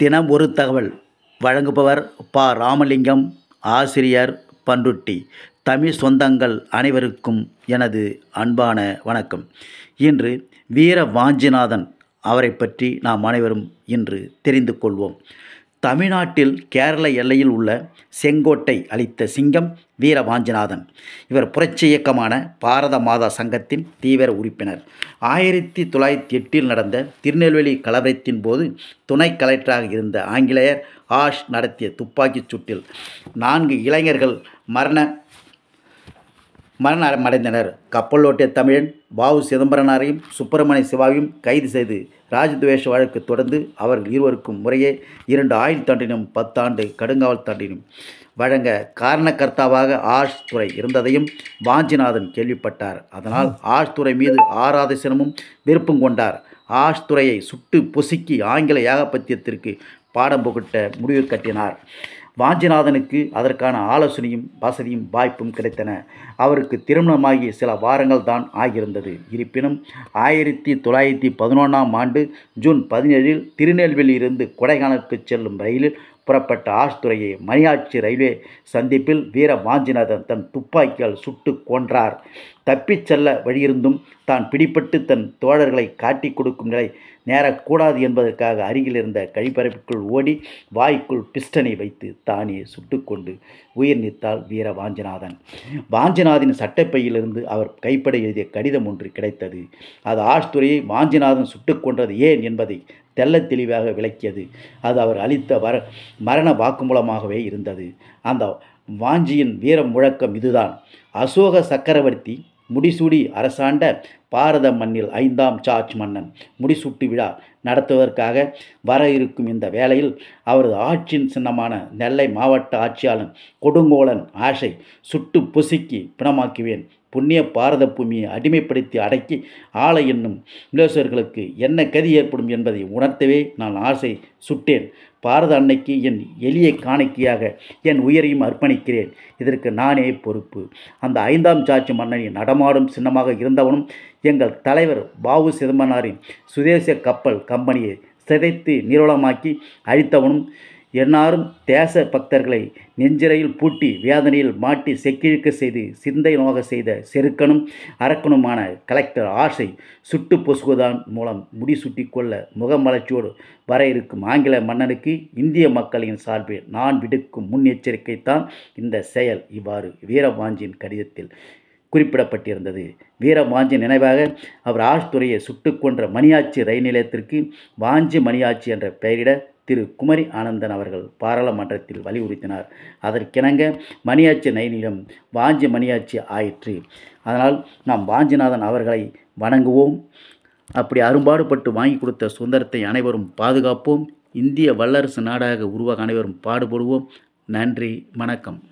தினம் ஒரு தகவல். வழங்குபவர் ப. ராமலிங்கம் ஆசிரியர் பண்ருட்டி தமிழ் சொந்தங்கள் அனைவருக்கும் எனது அன்பான வணக்கம். இன்று வீர வாஞ்சிநாதன் அவரை பற்றி நாம் அனைவரும் இன்று தெரிந்து கொள்வோம். தமிழ்நாட்டில் கேரள எல்லையில் உள்ள செங்கோட்டை அளித்த சிங்கம் வீரவாஞ்சிநாதன் இவர் புரட்சி இயக்கமான பாரத மாதா சங்கத்தின் தீவிர உறுப்பினர். ஆயிரத்தி தொள்ளாயிரத்தி எட்டில் நடந்த திருநெல்வேலி கலவரத்தின் போது துணை கலெக்டராக இருந்த ஆங்கிலேயர் ஆஷ் நடத்திய துப்பாக்கிச் சூட்டில் நான்கு இளைஞர்கள் மரண மரணம் அடைந்தனர் கப்பலோட்டிய தமிழன் வாவு சிதம்பரனாரையும் சுப்பிரமணிய சிவாவையும் கைது செய்து ராஜதுவேஷ வழக்கு தொடர்ந்து அவர்கள் இருவருக்கும் முறையே இரண்டு ஆயுள் தண்டனையும் பத்தாண்டு கடுங்காவல் தாண்டினும் வழங்க காரணக்கர்த்தாவாக ஆஷ் துறை இருந்ததையும் வாஞ்சிநாதன் கேள்விப்பட்டார். அதனால் ஆஷ் துறை மீது ஆராதசனமும் விருப்பம் கொண்டார். ஆஷ் துறையை சுட்டு பொசுக்கி ஆங்கில ஏகபத்தியத்திற்கு பாடம் புகட்ட முடிவு கட்டினார். வாஞ்சிநாதனுக்கு அதற்கான ஆலோசனையும் வசதியும் வாய்ப்பும் கிடைத்தன. அவருக்கு திருமணமாகி சில வாரங்கள் தான் ஆகியிருந்தது. இருப்பினும் ஆயிரத்தி தொள்ளாயிரத்தி பதினொன்றாம் ஆண்டு ஜூன் பதினேழில் திருநெல்வேலியிலிருந்து கொடைக்கானலுக்கு செல்லும் ரயிலில் புறப்பட்ட ஆஷ்துறையை மணியாட்சி ரயில்வே சந்திப்பில் வீர வாஞ்சிநாதன் தன் துப்பாக்கியால் சுட்டு கொன்றார். தப்பிச் செல்ல வழியிருந்தும் தான் பிடிபட்டு தன் தோழர்களை காட்டிக் கொடுக்கும் நிலை நேரக்கூடாது என்பதற்காக அருகில் இருந்த கழிப்பரப்புக்குள் ஓடி வாய்க்குள் பிஸ்டனை வைத்து தானே சுட்டுக்கொண்டு உயிர் நீத்தாள் வீர வாஞ்சிநாதன் வாஞ்சிநாதன் சட்டப்பையிலிருந்து அவர் கைப்பட எழுதிய கடிதம் ஒன்று கிடைத்தது. அது ஆஷ்துறையை வாஞ்சிநாதன் சுட்டுக் கொன்றது ஏன் என்பதை தெல்ல தெளிவாக விளக்கியது. அது அவர் அளித்த வர மரண வாக்குமூலமாகவே இருந்தது. அந்த வாஞ்சியின் வீர முழக்கம் இதுதான். அசோக சக்கரவர்த்தி முடிசூடி அரசாண்ட பாரத மண்ணில் ஐந்தாம் சார்ஜ் மன்னன் முடிசூட்டு விழா நடத்துவதற்காக வர இருக்கும் இந்த வேளையில் அவரது ஆட்சியின் சின்னமான நெல்லை மாவட்ட ஆட்சியாளன் கொடுங்கோலன் ஆசை சுட்டு பொசுக்கி பிணமாக்குவேன். புண்ணிய பாரத பூமியை அடிமைப்படுத்தி அடக்கி ஆலை என்னும் இளவரசர்களுக்கு என்ன கதி ஏற்படும் என்பதை உணர்த்தவே நான் ஆசை சுட்டேன். பாரத அன்னைக்கு என் எளிய காணிக்கையாக என் உயிரையும் அர்ப்பணிக்கிறேன். இதற்கு நானே பொறுப்பு. அந்த ஐந்தாம் சாட்சி மன்னனின் நடமாடும் சின்னமாக இருந்தவனும் எங்கள் தலைவர் பாபு சிதம்பரனாரின் சுதேச கப்பல் கம்பெனியை சிதைத்து நிறுவனமாக்கி அழித்தவனும் என்னாரும் தேச பக்தர்களை நெஞ்சிறையில் பூட்டி வேதனையில் மாட்டி செக்கிழுக்க செய்து சிந்தை நோக செய்த செருக்கனும் அரக்கனுமான கலெக்டர் ஆசை சுட்டு பொசுகுதான் மூலம் முடி சுட்டி கொள்ள முகமலர்ச்சியோடு வர இருக்கும் ஆங்கில மன்னனுக்கு இந்திய மக்களின் சார்பில் நான் விடுக்கும் முன்னெச்சரிக்கைத்தான் இந்த செயல். இவ்வாறு வீரவாஞ்சியின் கடிதத்தில் குறிப்பிடப்பட்டிருந்தது. வீரவாஞ்சி நினைவாக அவர் ஆஷ்துறையை சுட்டு கொன்ற மணியாச்சி ரயில் நிலையத்திற்கு வாஞ்சி மணியாச்சி என்ற பெயரிட திரு. குமரி ஆனந்தன் அவர்கள் பாராளுமன்றத்தில் வலியுறுத்தினார். அதற்கிணங்க மணியாச்சி நயனிடம் வாஞ்சி மணியாச்சி ஆயிற்று. அதனால் நாம் வாஞ்சிநாதன் அவர்களை வணங்குவோம். அப்படி அரும்பாடுபட்டு வாங்கி கொடுத்த சுதந்திரத்தை அனைவரும் பாதுகாப்போம். இந்திய வல்லரசு நாடாக உருவாக அனைவரும் பாடுபடுவோம். நன்றி. வணக்கம்.